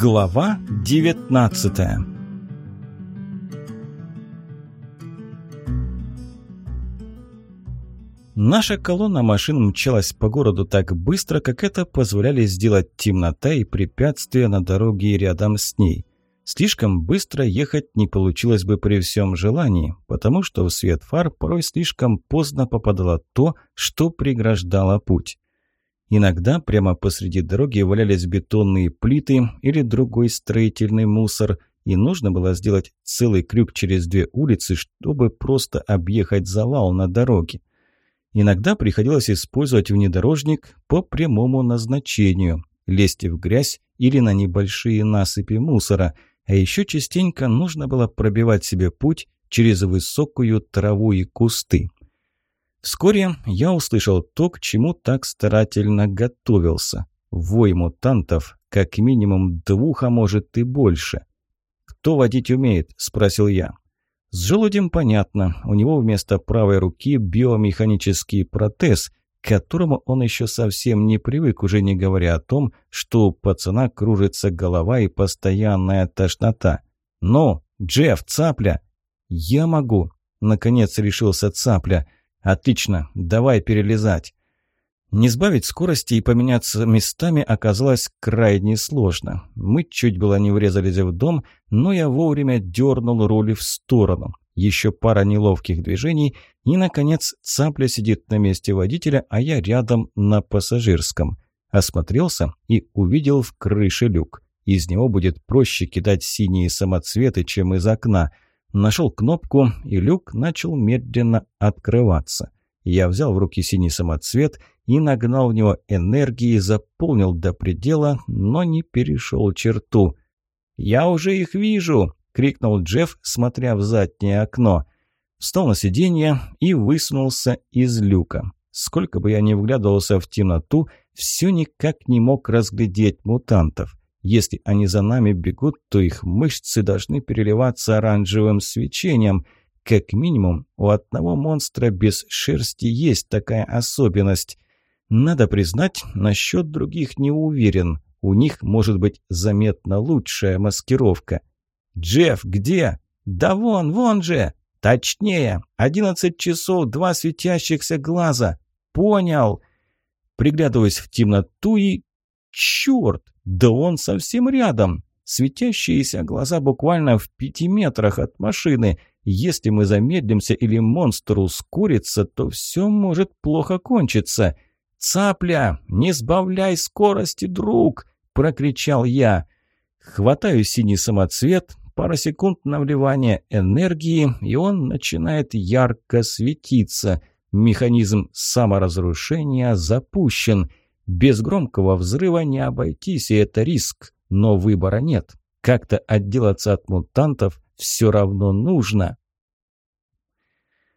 Глава 19 Наша колонна машин мчалась по городу так быстро, как это позволяли сделать темнота и препятствия на дороге и рядом с ней. Слишком быстро ехать не получилось бы при всем желании, потому что в свет фар порой слишком поздно попадало то, что преграждало путь. Иногда прямо посреди дороги валялись бетонные плиты или другой строительный мусор, и нужно было сделать целый крюк через две улицы, чтобы просто объехать завал на дороге. Иногда приходилось использовать внедорожник по прямому назначению, лезть в грязь или на небольшие насыпи мусора, а еще частенько нужно было пробивать себе путь через высокую траву и кусты. Вскоре я услышал то, к чему так старательно готовился. Вой мутантов, как минимум двух, а может и больше. «Кто водить умеет?» – спросил я. С желудем понятно, у него вместо правой руки биомеханический протез, к которому он еще совсем не привык, уже не говоря о том, что у пацана кружится голова и постоянная тошнота. «Ну, Джефф, цапля!» «Я могу!» – наконец решился цапля – «Отлично, давай перелезать». Не сбавить скорости и поменяться местами оказалось крайне сложно. Мы чуть было не врезались в дом, но я вовремя дернул руль в сторону. Еще пара неловких движений, и, наконец, цапля сидит на месте водителя, а я рядом на пассажирском. Осмотрелся и увидел в крыше люк. Из него будет проще кидать синие самоцветы, чем из окна – Нашел кнопку, и люк начал медленно открываться. Я взял в руки синий самоцвет и нагнал в него энергии, заполнил до предела, но не перешел черту. «Я уже их вижу!» — крикнул Джефф, смотря в заднее окно. Встал на сиденье и высунулся из люка. Сколько бы я ни вглядывался в темноту, все никак не мог разглядеть мутантов. Если они за нами бегут, то их мышцы должны переливаться оранжевым свечением. Как минимум, у одного монстра без шерсти есть такая особенность. Надо признать, насчет других не уверен. У них может быть заметно лучшая маскировка. «Джефф, где?» «Да вон, вон же!» «Точнее, одиннадцать часов, два светящихся глаза!» «Понял!» Приглядываясь в темноту и... Черт! Да он совсем рядом. Светящиеся глаза буквально в пяти метрах от машины. Если мы замедлимся или монстр ускорится, то все может плохо кончиться. «Цапля, не сбавляй скорости, друг!» – прокричал я. Хватаю синий самоцвет, пара секунд на вливание энергии, и он начинает ярко светиться. Механизм саморазрушения запущен – без громкого взрыва не обойтись, и это риск, но выбора нет. Как-то отделаться от мутантов все равно нужно.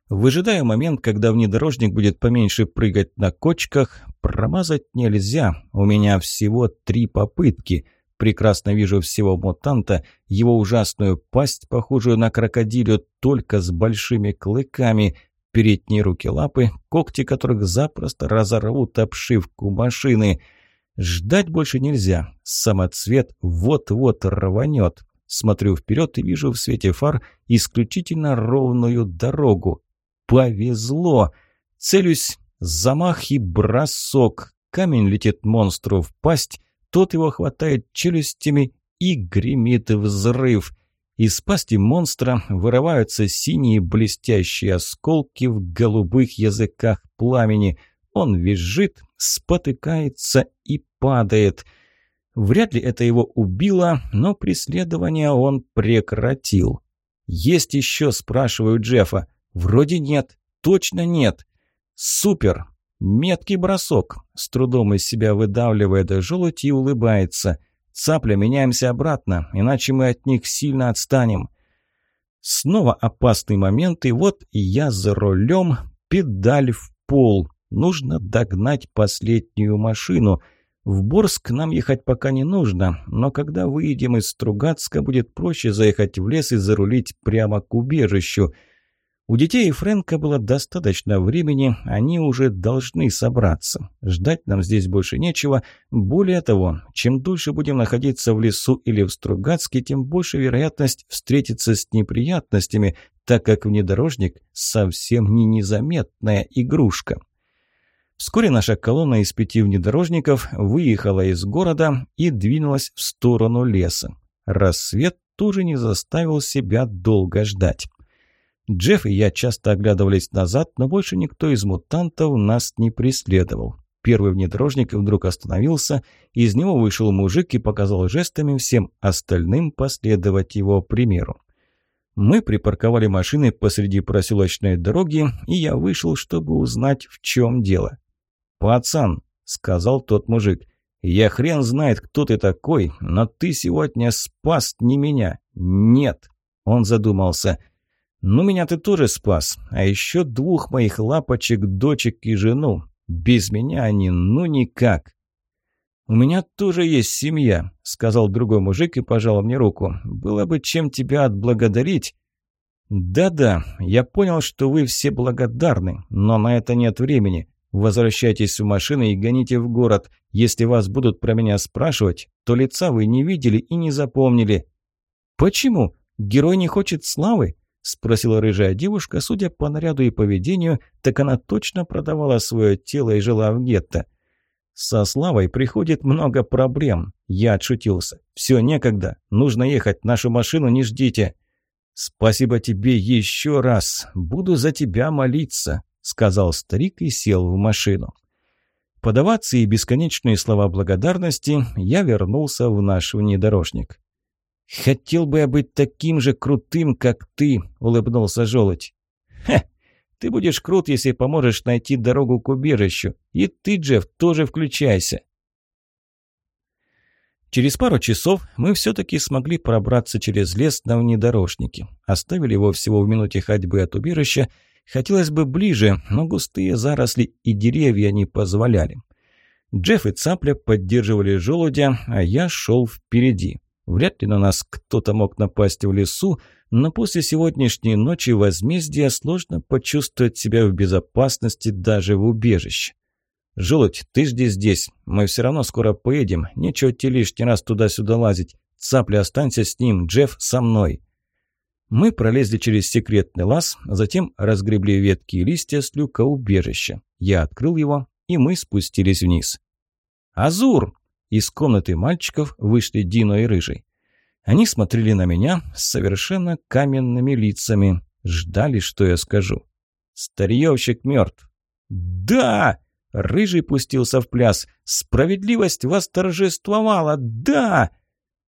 Выжидая момент, когда внедорожник будет поменьше прыгать на кочках, промазать нельзя. У меня всего три попытки. Прекрасно вижу всего мутанта, его ужасную пасть, похожую на крокодилю, только с большими клыками – передние руки-лапы, когти которых запросто разорвут обшивку машины. Ждать больше нельзя. Самоцвет вот-вот рванет. Смотрю вперед и вижу в свете фар исключительно ровную дорогу. Повезло. Целюсь, замах и бросок. Камень летит монстру в пасть, тот его хватает челюстями и гремит взрыв. Из пасти монстра вырываются синие блестящие осколки в голубых языках пламени. Он визжит, спотыкается и падает. Вряд ли это его убило, но преследование он прекратил. «Есть еще?» – спрашиваю Джеффа. «Вроде нет. Точно нет». «Супер!» Меткий бросок. С трудом из себя выдавливает желудь и улыбается – Цапля, меняемся обратно, иначе мы от них сильно отстанем. Снова опасный момент, и вот я за рулем, педаль в пол. Нужно догнать последнюю машину. В Борск нам ехать пока не нужно, но когда выйдем из Стругацка, будет проще заехать в лес и зарулить прямо к убежищу. У детей Фрэнка было достаточно времени, они уже должны собраться. Ждать нам здесь больше нечего. Более того, чем дольше будем находиться в лесу или в Стругацке, тем больше вероятность встретиться с неприятностями, так как внедорожник совсем не незаметная игрушка. Вскоре наша колонна из пяти внедорожников выехала из города и двинулась в сторону леса. Рассвет тоже не заставил себя долго ждать. Джефф и я часто оглядывались назад, но больше никто из мутантов нас не преследовал. Первый внедорожник вдруг остановился, из него вышел мужик и показал жестами всем остальным последовать его примеру. Мы припарковали машины посреди проселочной дороги, и я вышел, чтобы узнать, в чем дело. «Пацан», — сказал тот мужик, — «я хрен знает, кто ты такой, но ты сегодня спас не меня. Нет». Он задумался — ну, меня ты тоже спас. А еще двух моих лапочек, дочек и жену. Без меня они ну никак. «У меня тоже есть семья», — сказал другой мужик и пожал мне руку. «Было бы чем тебя отблагодарить». «Да-да, я понял, что вы все благодарны, но на это нет времени. Возвращайтесь в машины и гоните в город. Если вас будут про меня спрашивать, то лица вы не видели и не запомнили». «Почему? Герой не хочет славы?» – спросила рыжая девушка. Судя по наряду и поведению, так она точно продавала свое тело и жила в гетто. «Со Славой приходит много проблем», – я отшутился. «Все некогда. Нужно ехать. Нашу машину не ждите». «Спасибо тебе еще раз. Буду за тебя молиться», – сказал старик и сел в машину. Подаваться и бесконечные слова благодарности я вернулся в наш внедорожник. «Хотел бы я быть таким же крутым, как ты», — улыбнулся желудь. «Хе, ты будешь крут, если поможешь найти дорогу к убежищу. И ты, Джефф, тоже включайся». Через пару часов мы все-таки смогли пробраться через лес на внедорожнике. Оставили его всего в минуте ходьбы от убежища. Хотелось бы ближе, но густые заросли и деревья не позволяли. Джефф и Цапля поддерживали желудя, а я шел впереди. Вряд ли на нас кто-то мог напасть в лесу, но после сегодняшней ночи возмездия сложно почувствовать себя в безопасности даже в убежище. «Желудь, ты жди здесь. Мы все равно скоро поедем. Нечего тебе лишний раз туда-сюда лазить. Цапля, останься с ним. Джефф, со мной». Мы пролезли через секретный лаз, затем разгребли ветки и листья с люка убежища. Я открыл его, и мы спустились вниз. «Азур!» Из комнаты мальчиков вышли Дино и Рыжий. Они смотрели на меня с совершенно каменными лицами, ждали, что я скажу. «Старьевщик мертв». «Да!» Рыжий пустился в пляс. «Справедливость восторжествовала! Да!»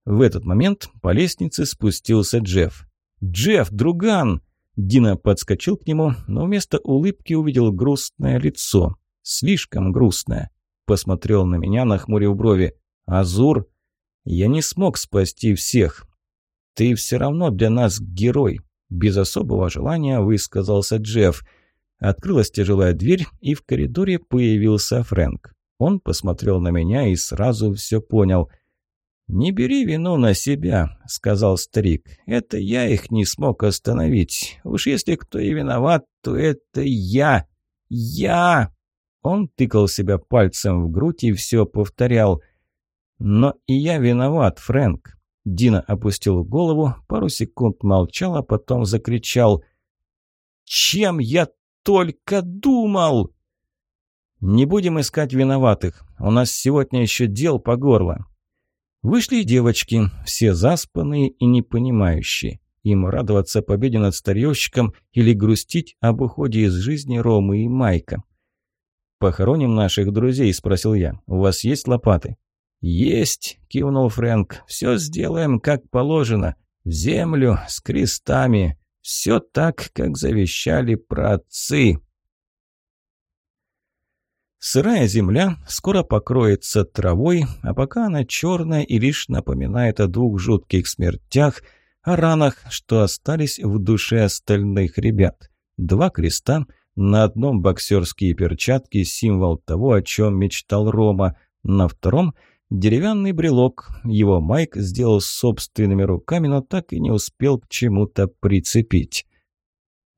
В этот момент по лестнице спустился Джефф. «Джефф, друган!» Дина подскочил к нему, но вместо улыбки увидел грустное лицо. Слишком грустное посмотрел на меня, нахмурив брови. «Азур, я не смог спасти всех. Ты все равно для нас герой», – без особого желания высказался Джефф. Открылась тяжелая дверь, и в коридоре появился Фрэнк. Он посмотрел на меня и сразу все понял. «Не бери вину на себя», — сказал старик. «Это я их не смог остановить. Уж если кто и виноват, то это я. Я!» Он тыкал себя пальцем в грудь и все повторял. «Но и я виноват, Фрэнк». Дина опустил голову, пару секунд молчал, а потом закричал. «Чем я только думал!» «Не будем искать виноватых. У нас сегодня еще дел по горло». Вышли девочки, все заспанные и непонимающие. Им радоваться победе над старьевщиком или грустить об уходе из жизни Ромы и Майка. «Похороним наших друзей?» – спросил я. «У вас есть лопаты?» «Есть!» – кивнул Фрэнк. «Все сделаем, как положено. В землю, с крестами. Все так, как завещали праотцы». Сырая земля скоро покроется травой, а пока она черная и лишь напоминает о двух жутких смертях, о ранах, что остались в душе остальных ребят. Два креста – на одном боксерские перчатки – символ того, о чем мечтал Рома. На втором – деревянный брелок. Его Майк сделал собственными руками, но так и не успел к чему-то прицепить.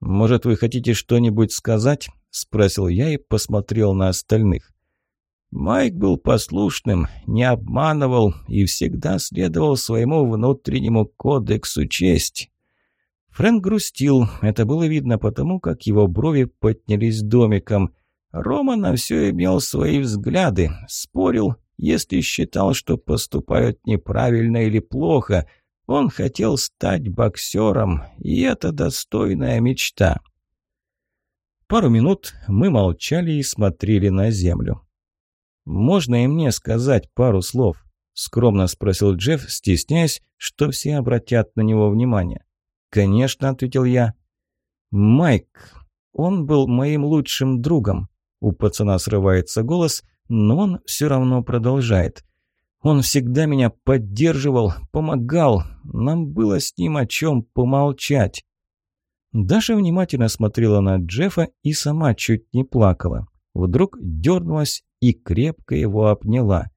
«Может, вы хотите что-нибудь сказать?» – спросил я и посмотрел на остальных. Майк был послушным, не обманывал и всегда следовал своему внутреннему кодексу чести. Фрэнк грустил, это было видно потому, как его брови поднялись домиком. Рома на все имел свои взгляды, спорил, если считал, что поступают неправильно или плохо. Он хотел стать боксером, и это достойная мечта. Пару минут мы молчали и смотрели на землю. «Можно и мне сказать пару слов?» – скромно спросил Джефф, стесняясь, что все обратят на него внимание. «Конечно», – ответил я. «Майк, он был моим лучшим другом». У пацана срывается голос, но он все равно продолжает. «Он всегда меня поддерживал, помогал. Нам было с ним о чем помолчать». Даша внимательно смотрела на Джеффа и сама чуть не плакала. Вдруг дернулась и крепко его обняла.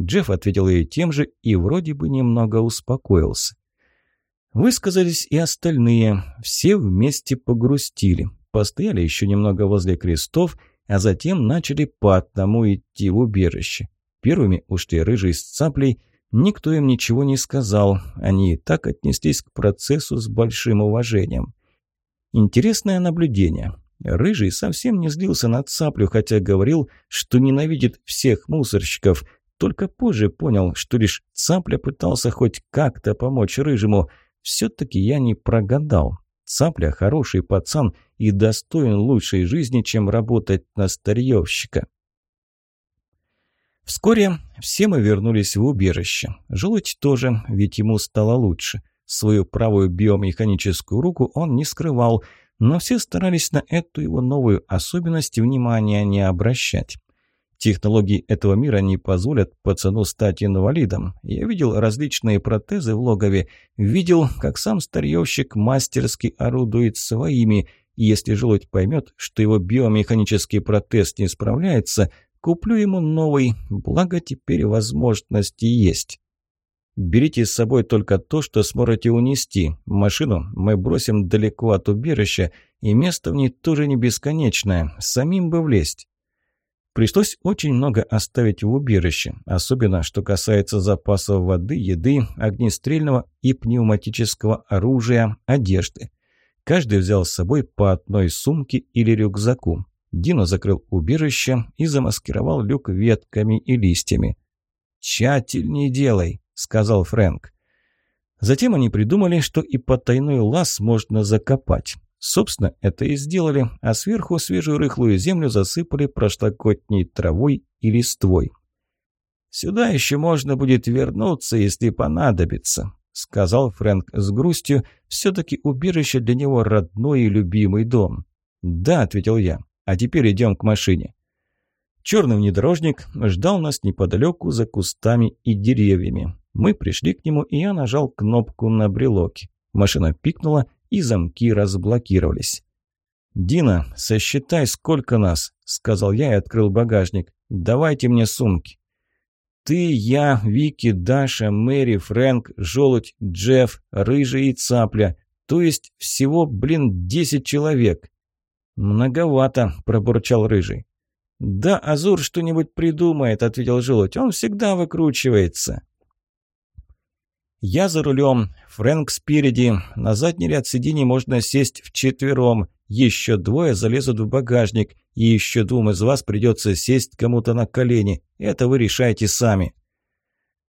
Джефф ответил ей тем же и вроде бы немного успокоился. Высказались и остальные, все вместе погрустили, постояли еще немного возле крестов, а затем начали по одному идти в убежище. Первыми ушли рыжий с цаплей, никто им ничего не сказал, они и так отнеслись к процессу с большим уважением. Интересное наблюдение. Рыжий совсем не злился на цаплю, хотя говорил, что ненавидит всех мусорщиков. Только позже понял, что лишь цапля пытался хоть как-то помочь рыжему. Все-таки я не прогадал. Цапля хороший пацан и достоин лучшей жизни, чем работать на старьевщика. Вскоре все мы вернулись в убежище. Желудь тоже, ведь ему стало лучше. Свою правую биомеханическую руку он не скрывал – но все старались на эту его новую особенность внимания не обращать. Технологии этого мира не позволят пацану стать инвалидом. Я видел различные протезы в логове, видел, как сам старьевщик мастерски орудует своими, и если желудь поймет, что его биомеханический протез не справляется, куплю ему новый, благо теперь возможности есть. Берите с собой только то, что сможете унести. Машину мы бросим далеко от убежища, и место в ней тоже не бесконечное. Самим бы влезть. Пришлось очень много оставить в убежище, особенно что касается запасов воды, еды, огнестрельного и пневматического оружия, одежды. Каждый взял с собой по одной сумке или рюкзаку. Дино закрыл убежище и замаскировал люк ветками и листьями. «Тщательней делай», сказал Фрэнк. Затем они придумали, что и потайной лаз можно закопать. Собственно, это и сделали, а сверху свежую рыхлую землю засыпали прошлогодней травой и листвой. «Сюда еще можно будет вернуться, если понадобится», — сказал Фрэнк с грустью. «Все-таки убежище для него родной и любимый дом». «Да», — ответил я, — «а теперь идем к машине». Черный внедорожник ждал нас неподалеку за кустами и деревьями. Мы пришли к нему, и я нажал кнопку на брелоке. Машина пикнула, и замки разблокировались. «Дина, сосчитай, сколько нас», — сказал я и открыл багажник. «Давайте мне сумки». «Ты, я, Вики, Даша, Мэри, Фрэнк, Желудь, Джефф, Рыжий и Цапля. То есть всего, блин, десять человек». «Многовато», – пробурчал Рыжий. «Да, Азур что-нибудь придумает», – ответил Желудь. «Он всегда выкручивается». Я за рулем, Фрэнк спереди. На задний ряд сидений можно сесть вчетвером. Еще двое залезут в багажник. И еще двум из вас придется сесть кому-то на колени. Это вы решайте сами.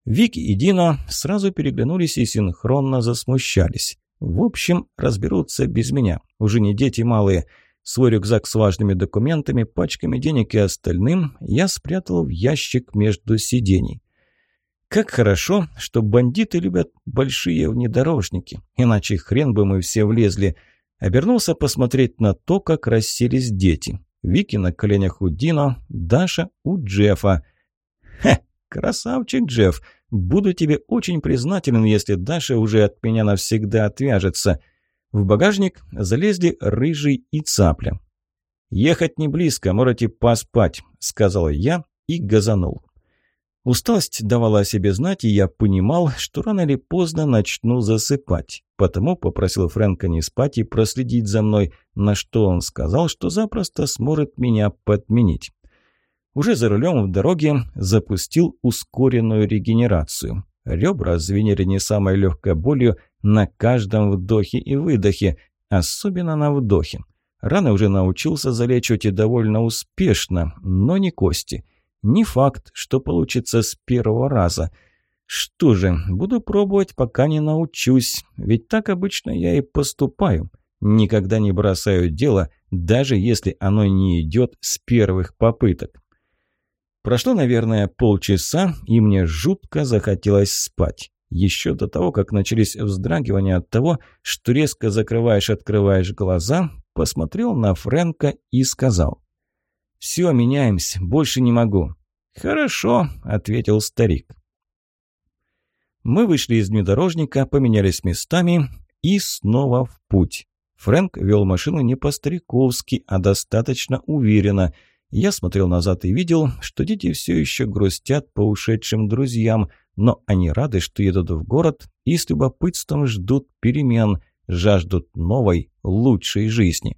Вики и Дина сразу переглянулись и синхронно засмущались. В общем, разберутся без меня. Уже не дети малые. Свой рюкзак с важными документами, пачками денег и остальным я спрятал в ящик между сидений. Как хорошо, что бандиты любят большие внедорожники, иначе хрен бы мы все влезли. Обернулся посмотреть на то, как расселись дети. Вики на коленях у Дина, Даша у Джеффа. Хе, красавчик Джефф. Буду тебе очень признателен, если Даша уже от меня навсегда отвяжется. В багажник залезли рыжий и цапля. «Ехать не близко, можете поспать», — сказал я и газанул. Усталость давала о себе знать, и я понимал, что рано или поздно начну засыпать. Потому попросил Фрэнка не спать и проследить за мной, на что он сказал, что запросто сможет меня подменить. Уже за рулем в дороге запустил ускоренную регенерацию. Ребра звенели не самой легкой болью на каждом вдохе и выдохе, особенно на вдохе. Раны уже научился залечивать и довольно успешно, но не кости – не факт, что получится с первого раза. Что же, буду пробовать, пока не научусь, ведь так обычно я и поступаю. Никогда не бросаю дело, даже если оно не идет с первых попыток. Прошло, наверное, полчаса, и мне жутко захотелось спать. Еще до того, как начались вздрагивания от того, что резко закрываешь-открываешь глаза, посмотрел на Фрэнка и сказал. «Все, меняемся, больше не могу». «Хорошо», — ответил старик. Мы вышли из внедорожника, поменялись местами и снова в путь. Фрэнк вел машину не по-стариковски, а достаточно уверенно. Я смотрел назад и видел, что дети все еще грустят по ушедшим друзьям, но они рады, что едут в город и с любопытством ждут перемен, жаждут новой, лучшей жизни.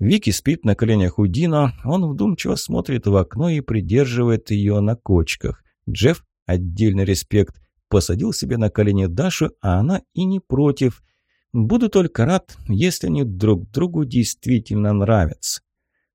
Вики спит на коленях у Дина, он вдумчиво смотрит в окно и придерживает ее на кочках. Джефф, отдельный респект, посадил себе на колени Дашу, а она и не против. Буду только рад, если они друг другу действительно нравятся.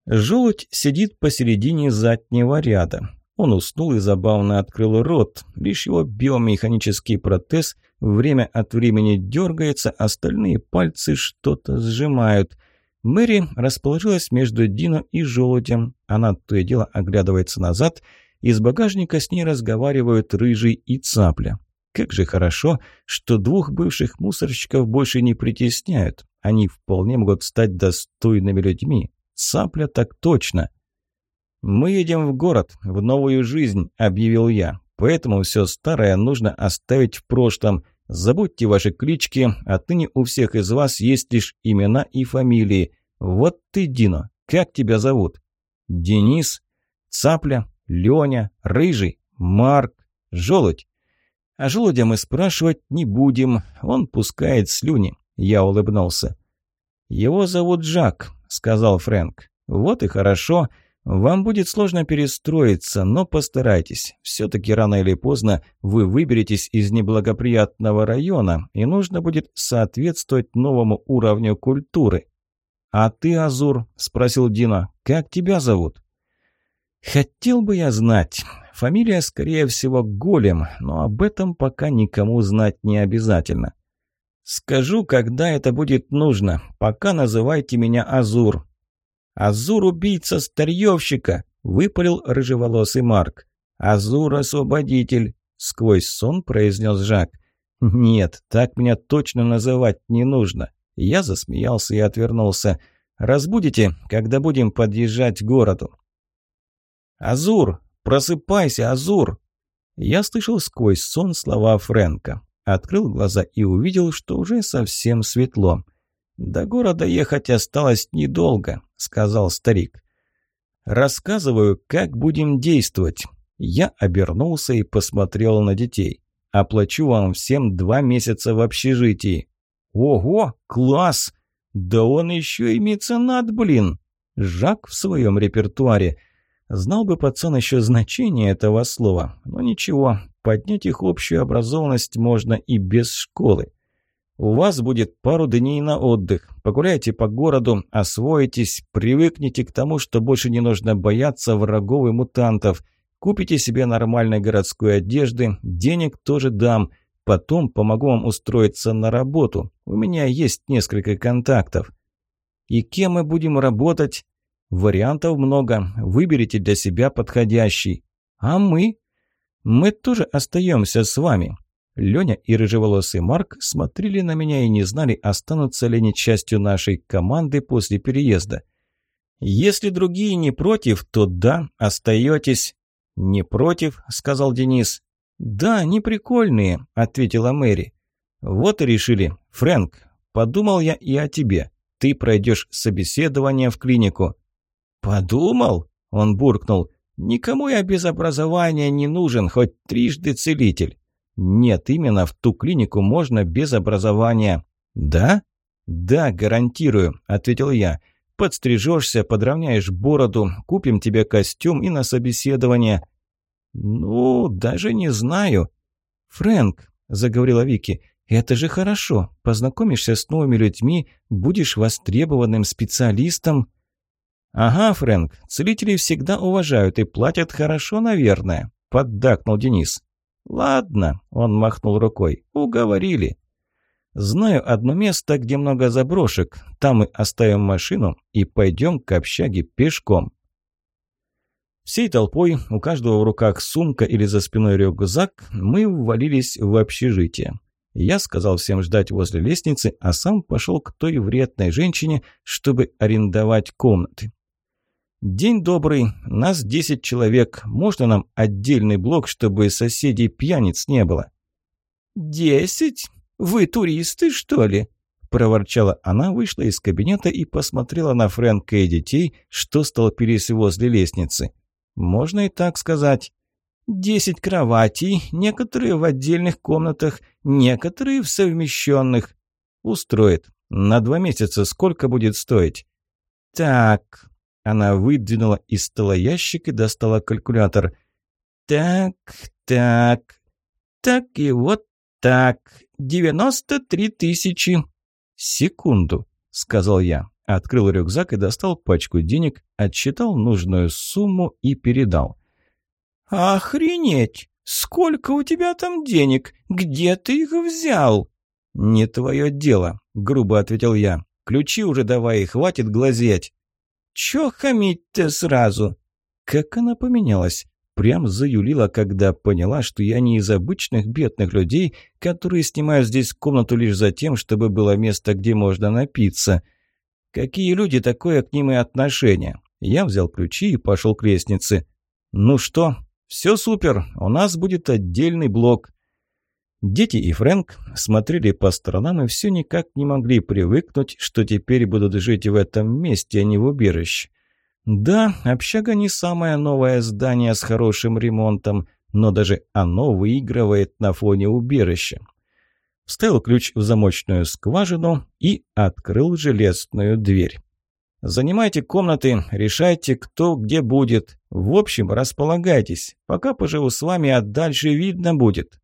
Желудь сидит посередине заднего ряда. Он уснул и забавно открыл рот. Лишь его биомеханический протез время от времени дергается, остальные пальцы что-то сжимают – Мэри расположилась между Дино и Желудем. Она то и дело оглядывается назад. Из багажника с ней разговаривают Рыжий и Цапля. Как же хорошо, что двух бывших мусорщиков больше не притесняют. Они вполне могут стать достойными людьми. Цапля так точно. «Мы едем в город, в новую жизнь», – объявил я. «Поэтому все старое нужно оставить в прошлом. Забудьте ваши клички, отныне у всех из вас есть лишь имена и фамилии. Вот ты, Дино, как тебя зовут? Денис, Цапля, Леня, Рыжий, Марк, Желудь. А желудя мы спрашивать не будем, он пускает слюни. Я улыбнулся. «Его зовут Жак», — сказал Фрэнк. «Вот и хорошо. Вам будет сложно перестроиться, но постарайтесь. Все-таки рано или поздно вы выберетесь из неблагоприятного района, и нужно будет соответствовать новому уровню культуры. «А ты, Азур?» – спросил Дина. «Как тебя зовут?» «Хотел бы я знать. Фамилия, скорее всего, Голем, но об этом пока никому знать не обязательно. Скажу, когда это будет нужно. Пока называйте меня Азур. «Азур – старьевщика!» – выпалил рыжеволосый Марк. «Азур – освободитель!» – сквозь сон произнес Жак. «Нет, так меня точно называть не нужно». Я засмеялся и отвернулся. «Разбудите, когда будем подъезжать к городу». «Азур! Просыпайся, Азур!» Я слышал сквозь сон слова Фрэнка. Открыл глаза и увидел, что уже совсем светло. «До города ехать осталось недолго», — сказал старик. «Рассказываю, как будем действовать». Я обернулся и посмотрел на детей. «Оплачу вам всем два месяца в общежитии». «Ого, класс! Да он еще и меценат, блин!» Жак в своем репертуаре. Знал бы пацан еще значение этого слова, но ничего, поднять их общую образованность можно и без школы. У вас будет пару дней на отдых. Погуляйте по городу, освоитесь, привыкните к тому, что больше не нужно бояться врагов и мутантов. Купите себе нормальной городской одежды, денег тоже дам. Потом помогу вам устроиться на работу. У меня есть несколько контактов. И кем мы будем работать? Вариантов много. Выберите для себя подходящий. А мы? Мы тоже остаемся с вами. Леня и рыжеволосый Марк смотрели на меня и не знали, останутся ли они частью нашей команды после переезда. «Если другие не против, то да, остаетесь». «Не против», — сказал Денис. «Да, не прикольные», — ответила Мэри. «Вот и решили. Фрэнк, подумал я и о тебе. Ты пройдешь собеседование в клинику». «Подумал?» — он буркнул. Никому я без образования не нужен, хоть трижды целитель. Нет, именно в ту клинику можно без образования. Да? Да, гарантирую, ответил я. Подстрижешься, подровняешь бороду, купим тебе костюм и на собеседование. Ну, даже не знаю. Фрэнк, заговорила Вики, это же хорошо. Познакомишься с новыми людьми, будешь востребованным специалистом. «Ага, Фрэнк, целители всегда уважают и платят хорошо, наверное», – поддакнул Денис. «Ладно», – он махнул рукой, – «уговорили». «Знаю одно место, где много заброшек. Там мы оставим машину и пойдем к общаге пешком». Всей толпой, у каждого в руках сумка или за спиной рюкзак, мы ввалились в общежитие. Я сказал всем ждать возле лестницы, а сам пошел к той вредной женщине, чтобы арендовать комнаты. «День добрый, нас десять человек. Можно нам отдельный блок, чтобы соседей пьяниц не было?» «Десять? Вы туристы, что ли?» Проворчала она, вышла из кабинета и посмотрела на Фрэнка и детей, что столпились возле лестницы. «Можно и так сказать». «Десять кроватей, некоторые в отдельных комнатах, некоторые в совмещенных». «Устроит. На два месяца сколько будет стоить?» «Так, она выдвинула из стола ящик и достала калькулятор. «Так, так, так и вот так. Девяносто три тысячи». «Секунду», — сказал я. Открыл рюкзак и достал пачку денег, отсчитал нужную сумму и передал. «Охренеть! Сколько у тебя там денег? Где ты их взял?» «Не твое дело», — грубо ответил я. «Ключи уже давай хватит глазеть». «Чё хамить-то сразу?» Как она поменялась? Прям заюлила, когда поняла, что я не из обычных бедных людей, которые снимают здесь комнату лишь за тем, чтобы было место, где можно напиться. Какие люди, такое к ним и отношение. Я взял ключи и пошел к лестнице. «Ну что, все супер, у нас будет отдельный блок». Дети и Фрэнк смотрели по сторонам и все никак не могли привыкнуть, что теперь будут жить в этом месте, а не в убежище. Да, общага не самое новое здание с хорошим ремонтом, но даже оно выигрывает на фоне убежища. Вставил ключ в замочную скважину и открыл железную дверь. «Занимайте комнаты, решайте, кто где будет. В общем, располагайтесь. Пока поживу с вами, а дальше видно будет».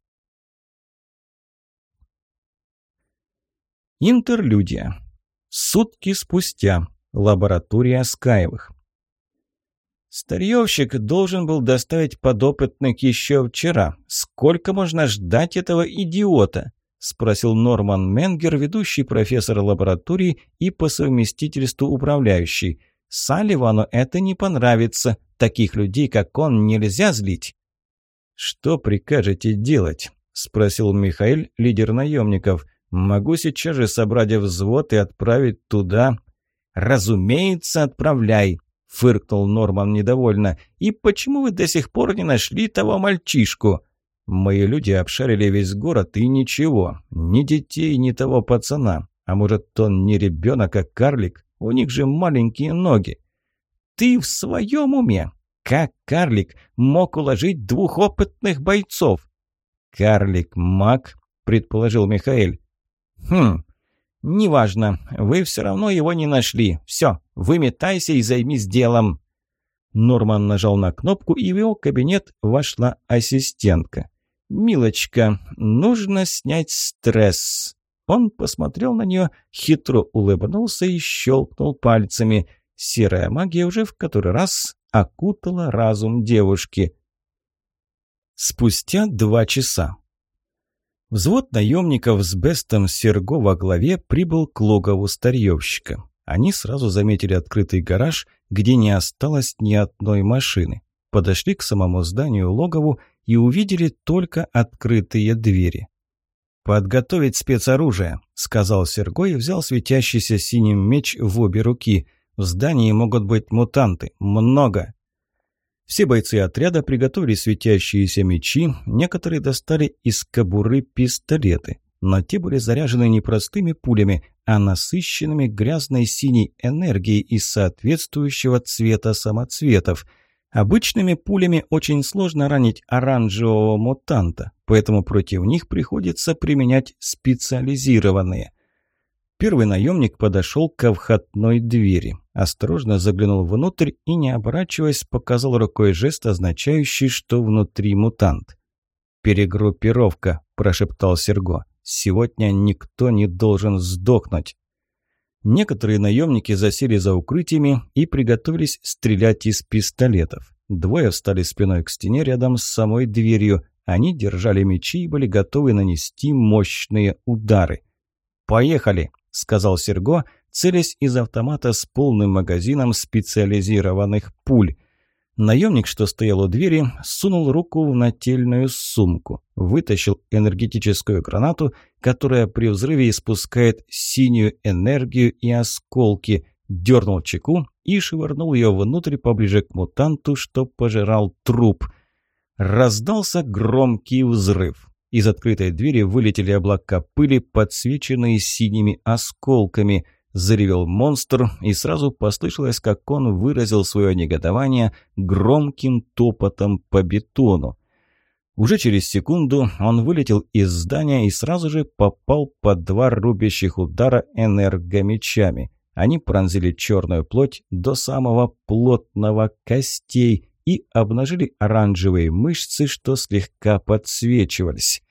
Интерлюдия. Сутки спустя. Лаборатория Скаевых. Старьевщик должен был доставить подопытных еще вчера. Сколько можно ждать этого идиота? Спросил Норман Менгер, ведущий профессор лаборатории и по совместительству управляющий. Салливану это не понравится. Таких людей, как он, нельзя злить. «Что прикажете делать?» – спросил Михаил, лидер наемников – Могу сейчас же собрать взвод и отправить туда. Разумеется, отправляй, фыркнул Норман недовольно. И почему вы до сих пор не нашли того мальчишку? Мои люди обшарили весь город и ничего. Ни детей, ни того пацана. А может, он не ребенок, а карлик? У них же маленькие ноги. Ты в своем уме? Как карлик мог уложить двух опытных бойцов? Карлик маг, предположил Михаил. «Хм, неважно. Вы все равно его не нашли. Все, выметайся и займись делом». Норман нажал на кнопку, и в его кабинет вошла ассистентка. «Милочка, нужно снять стресс». Он посмотрел на нее, хитро улыбнулся и щелкнул пальцами. Серая магия уже в который раз окутала разум девушки. Спустя два часа. Взвод наемников с Бестом Серго во главе прибыл к логову старьевщика. Они сразу заметили открытый гараж, где не осталось ни одной машины. Подошли к самому зданию логову и увидели только открытые двери. «Подготовить спецоружие», — сказал Серго и взял светящийся синим меч в обе руки. «В здании могут быть мутанты. Много». Все бойцы отряда приготовили светящиеся мечи, некоторые достали из кобуры пистолеты, но те были заряжены не простыми пулями, а насыщенными грязной синей энергией из соответствующего цвета самоцветов. Обычными пулями очень сложно ранить оранжевого мутанта, поэтому против них приходится применять специализированные. Первый наемник подошел к входной двери, осторожно заглянул внутрь и, не оборачиваясь, показал рукой жест, означающий, что внутри мутант. «Перегруппировка», – прошептал Серго. «Сегодня никто не должен сдохнуть». Некоторые наемники засели за укрытиями и приготовились стрелять из пистолетов. Двое встали спиной к стене рядом с самой дверью. Они держали мечи и были готовы нанести мощные удары. «Поехали!» – сказал Серго, целясь из автомата с полным магазином специализированных пуль. Наемник, что стоял у двери, сунул руку в нательную сумку, вытащил энергетическую гранату, которая при взрыве испускает синюю энергию и осколки, дернул чеку и швырнул ее внутрь поближе к мутанту, что пожирал труп. Раздался громкий взрыв. Из открытой двери вылетели облака пыли, подсвеченные синими осколками – Заревел монстр, и сразу послышалось, как он выразил свое негодование громким топотом по бетону. Уже через секунду он вылетел из здания и сразу же попал под два рубящих удара энергомечами. Они пронзили черную плоть до самого плотного костей и обнажили оранжевые мышцы, что слегка подсвечивались.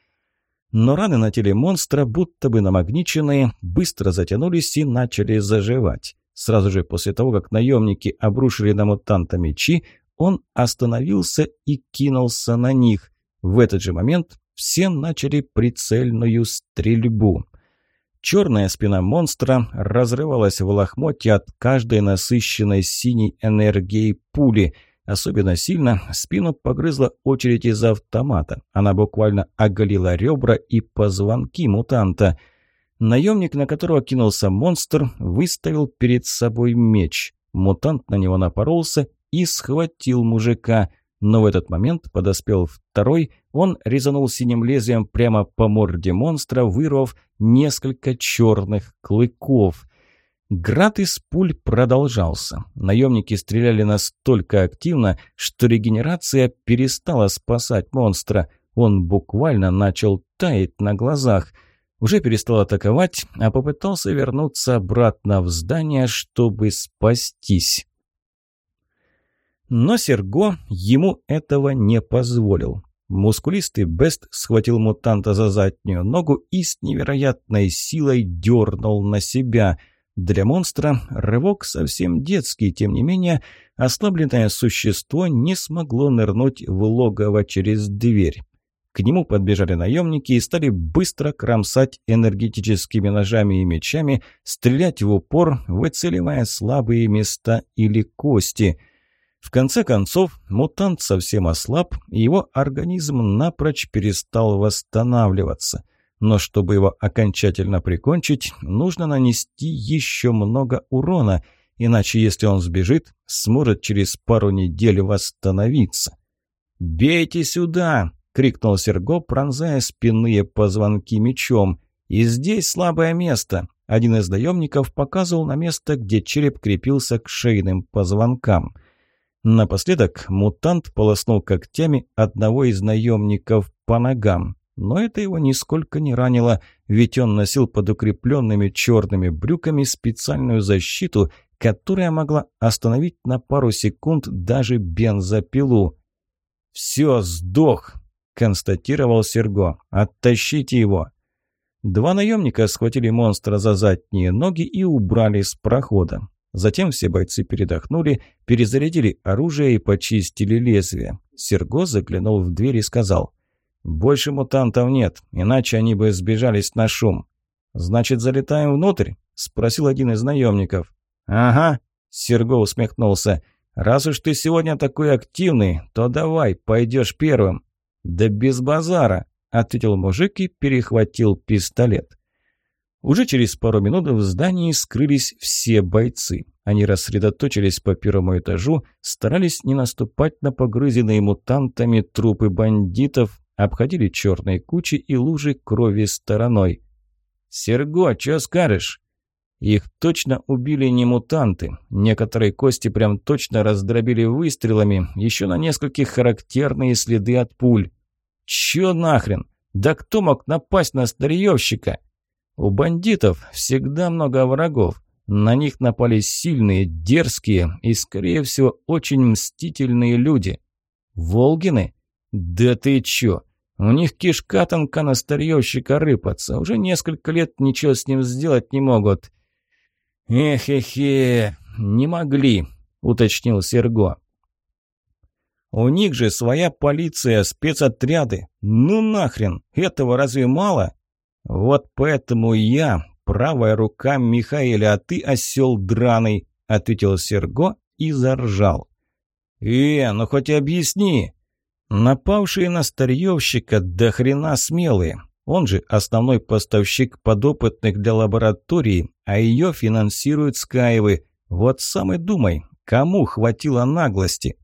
Но раны на теле монстра, будто бы намагниченные, быстро затянулись и начали заживать. Сразу же после того, как наемники обрушили на мутанта мечи, он остановился и кинулся на них. В этот же момент все начали прицельную стрельбу. Черная спина монстра разрывалась в лохмотье от каждой насыщенной синей энергией пули – Особенно сильно спину погрызла очередь из автомата. Она буквально оголила ребра и позвонки мутанта. Наемник, на которого кинулся монстр, выставил перед собой меч. Мутант на него напоролся и схватил мужика. Но в этот момент подоспел второй, он резанул синим лезвием прямо по морде монстра, вырвав несколько черных клыков. Град из пуль продолжался. Наемники стреляли настолько активно, что регенерация перестала спасать монстра. Он буквально начал таять на глазах. Уже перестал атаковать, а попытался вернуться обратно в здание, чтобы спастись. Но Серго ему этого не позволил. Мускулистый Бест схватил мутанта за заднюю ногу и с невероятной силой дернул на себя – для монстра рывок совсем детский, тем не менее, ослабленное существо не смогло нырнуть в логово через дверь. К нему подбежали наемники и стали быстро кромсать энергетическими ножами и мечами, стрелять в упор, выцеливая слабые места или кости. В конце концов, мутант совсем ослаб, и его организм напрочь перестал восстанавливаться – но чтобы его окончательно прикончить, нужно нанести еще много урона, иначе если он сбежит, сможет через пару недель восстановиться. «Бейте сюда!» — крикнул Серго, пронзая спинные позвонки мечом. «И здесь слабое место!» Один из наемников показывал на место, где череп крепился к шейным позвонкам. Напоследок мутант полоснул когтями одного из наемников по ногам. Но это его нисколько не ранило, ведь он носил под укрепленными черными брюками специальную защиту, которая могла остановить на пару секунд даже бензопилу. «Все, сдох!» – констатировал Серго. «Оттащите его!» Два наемника схватили монстра за задние ноги и убрали с прохода. Затем все бойцы передохнули, перезарядили оружие и почистили лезвие. Серго заглянул в дверь и сказал «Больше мутантов нет, иначе они бы сбежались на шум». «Значит, залетаем внутрь?» – спросил один из наемников. «Ага», – Серго усмехнулся. «Раз уж ты сегодня такой активный, то давай, пойдешь первым». «Да без базара», – ответил мужик и перехватил пистолет. Уже через пару минут в здании скрылись все бойцы. Они рассредоточились по первому этажу, старались не наступать на погрызенные мутантами трупы бандитов, обходили черные кучи и лужи крови стороной. «Серго, чё скажешь?» Их точно убили не мутанты. Некоторые кости прям точно раздробили выстрелами, еще на нескольких характерные следы от пуль. Чё нахрен? Да кто мог напасть на старьевщика? У бандитов всегда много врагов. На них напали сильные, дерзкие и, скорее всего, очень мстительные люди. Волгины? Да ты чё? У них кишка тонка на старьевщика рыпаться. Уже несколько лет ничего с ним сделать не могут. «Эхе-хе, не могли», — уточнил Серго. «У них же своя полиция, спецотряды. Ну нахрен, этого разве мало?» «Вот поэтому я, правая рука Михаэля, а ты осел драный», — ответил Серго и заржал. «Э, ну хоть объясни». Напавшие на старьевщика до хрена смелые. Он же основной поставщик подопытных для лаборатории, а ее финансируют Скаевы. Вот сам и думай, кому хватило наглости?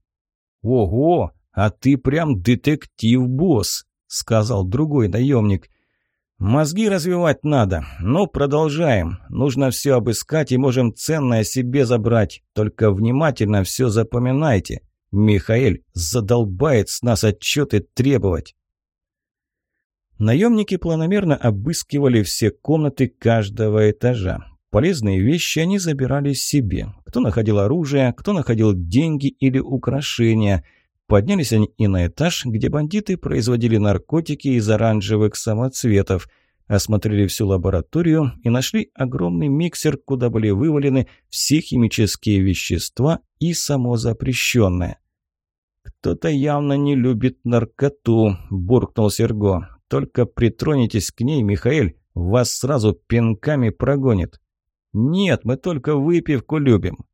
«Ого, а ты прям детектив-босс», — сказал другой наемник. «Мозги развивать надо. Ну, продолжаем. Нужно все обыскать и можем ценное себе забрать. Только внимательно все запоминайте. Михаэль задолбает с нас отчеты требовать». Наемники планомерно обыскивали все комнаты каждого этажа. Полезные вещи они забирали себе. Кто находил оружие, кто находил деньги или украшения. Поднялись они и на этаж, где бандиты производили наркотики из оранжевых самоцветов. Осмотрели всю лабораторию и нашли огромный миксер, куда были вывалены все химические вещества и само запрещенное. «Кто-то явно не любит наркоту», – буркнул Серго. Только притронетесь к ней, Михаил, вас сразу пинками прогонит. Нет, мы только выпивку любим.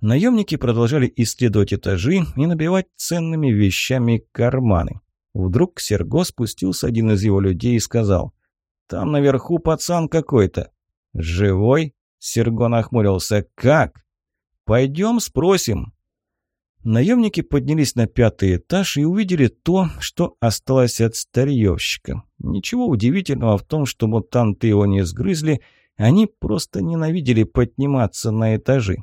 Наемники продолжали исследовать этажи и набивать ценными вещами карманы. Вдруг Серго спустился один из его людей и сказал, «Там наверху пацан какой-то». «Живой?» – Серго нахмурился. «Как?» «Пойдем спросим». Наемники поднялись на пятый этаж и увидели то, что осталось от старьевщика. Ничего удивительного в том, что мутанты его не сгрызли, они просто ненавидели подниматься на этажи.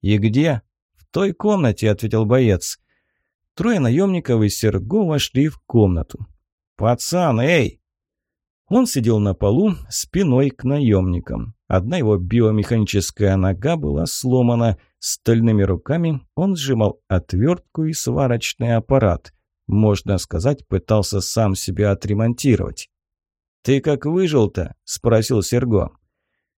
«И где?» «В той комнате», — ответил боец. Трое наемников и Серго вошли в комнату. «Пацан, эй!» Он сидел на полу спиной к наемникам. Одна его биомеханическая нога была сломана. Стальными руками он сжимал отвертку и сварочный аппарат. Можно сказать, пытался сам себя отремонтировать. «Ты как выжил-то?» – спросил Серго.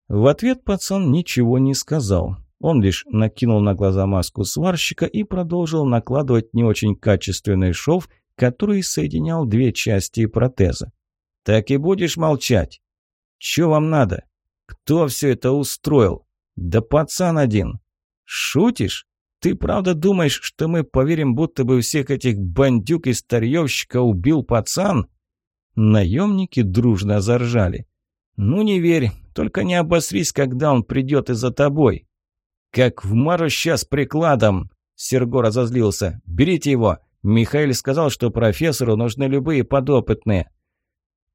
В ответ пацан ничего не сказал. Он лишь накинул на глаза маску сварщика и продолжил накладывать не очень качественный шов, который соединял две части протеза. «Так и будешь молчать?» «Чё вам надо?» Кто все это устроил? Да пацан один. Шутишь? Ты правда думаешь, что мы поверим, будто бы всех этих бандюк и старьевщика убил пацан? Наемники дружно заржали. Ну не верь, только не обосрись, когда он придет и за тобой. Как в Мару сейчас прикладом. Серго разозлился. Берите его. Михаил сказал, что профессору нужны любые подопытные.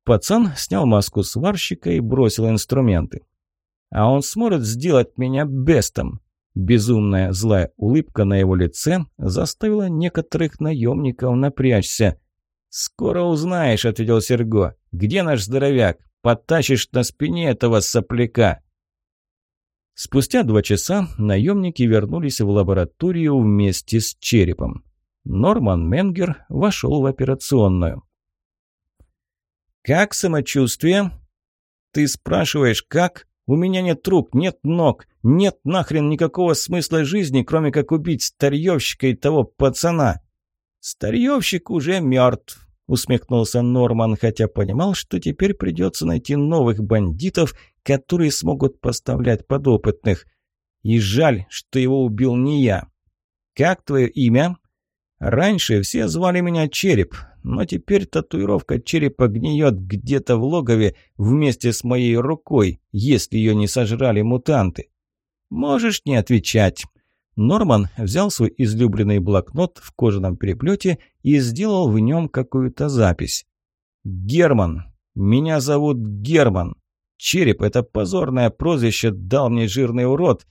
Пацан снял маску сварщика и бросил инструменты. «А он сможет сделать меня бестом?» Безумная злая улыбка на его лице заставила некоторых наемников напрячься. «Скоро узнаешь», — ответил Серго. «Где наш здоровяк? Потащишь на спине этого сопляка». Спустя два часа наемники вернулись в лабораторию вместе с черепом. Норман Менгер вошел в операционную. «Как самочувствие?» «Ты спрашиваешь, как?» «У меня нет рук, нет ног, нет нахрен никакого смысла жизни, кроме как убить старьевщика и того пацана». «Старьевщик уже мертв», — усмехнулся Норман, хотя понимал, что теперь придется найти новых бандитов, которые смогут поставлять подопытных. И жаль, что его убил не я. «Как твое имя?» «Раньше все звали меня Череп, но теперь татуировка черепа гниет где-то в логове вместе с моей рукой, если ее не сожрали мутанты. Можешь не отвечать. Норман взял свой излюбленный блокнот в кожаном переплете и сделал в нем какую-то запись. «Герман. Меня зовут Герман». череп – это позорное прозвище дал мне жирный урод.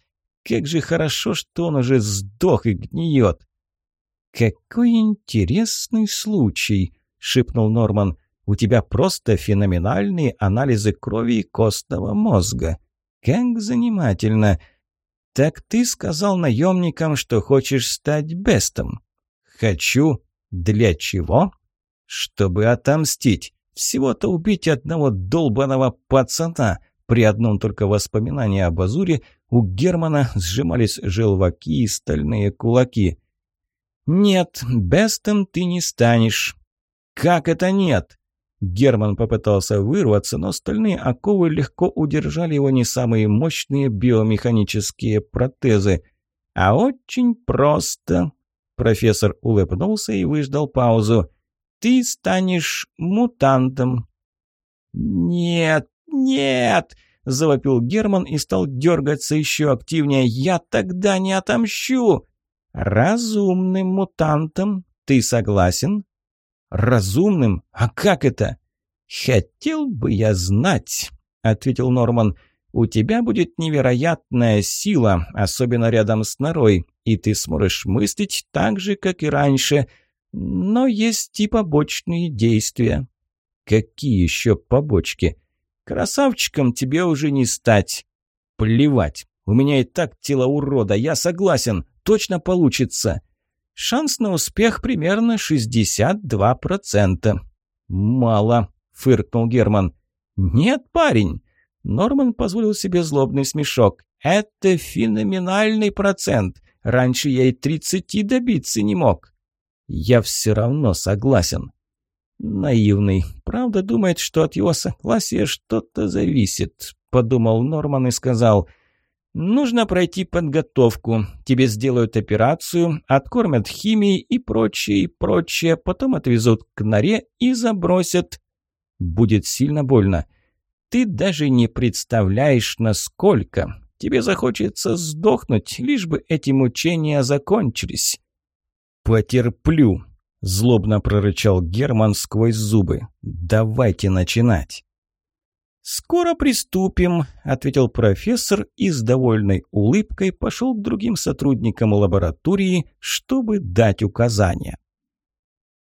Как же хорошо, что он уже сдох и гниет. «Какой интересный случай!» – шепнул Норман. «У тебя просто феноменальные анализы крови и костного мозга. Как занимательно!» «Так ты сказал наемникам, что хочешь стать бестом?» «Хочу. Для чего?» «Чтобы отомстить. Всего-то убить одного долбаного пацана». При одном только воспоминании об Азуре у Германа сжимались желваки и стальные кулаки. «Нет, бестом ты не станешь». «Как это нет?» Герман попытался вырваться, но стальные оковы легко удержали его не самые мощные биомеханические протезы. «А очень просто». Профессор улыбнулся и выждал паузу. «Ты станешь мутантом». «Нет, нет!» – завопил Герман и стал дергаться еще активнее. «Я тогда не отомщу!» «Разумным мутантом. Ты согласен?» «Разумным? А как это?» «Хотел бы я знать», — ответил Норман. «У тебя будет невероятная сила, особенно рядом с норой, и ты сможешь мыслить так же, как и раньше. Но есть и побочные действия». «Какие еще побочки?» «Красавчиком тебе уже не стать». «Плевать, у меня и так тело урода, я согласен, точно получится». Шанс на успех примерно 62%. «Мало», — фыркнул Герман. «Нет, парень». Норман позволил себе злобный смешок. «Это феноменальный процент. Раньше я и 30 добиться не мог». «Я все равно согласен». «Наивный. Правда думает, что от его согласия что-то зависит», — подумал Норман и сказал — Нужно пройти подготовку. Тебе сделают операцию, откормят химией и прочее, и прочее. Потом отвезут к норе и забросят. Будет сильно больно. Ты даже не представляешь, насколько. Тебе захочется сдохнуть, лишь бы эти мучения закончились. «Потерплю», – злобно прорычал Герман сквозь зубы. «Давайте начинать». «Скоро приступим», – ответил профессор и с довольной улыбкой пошел к другим сотрудникам лаборатории, чтобы дать указания.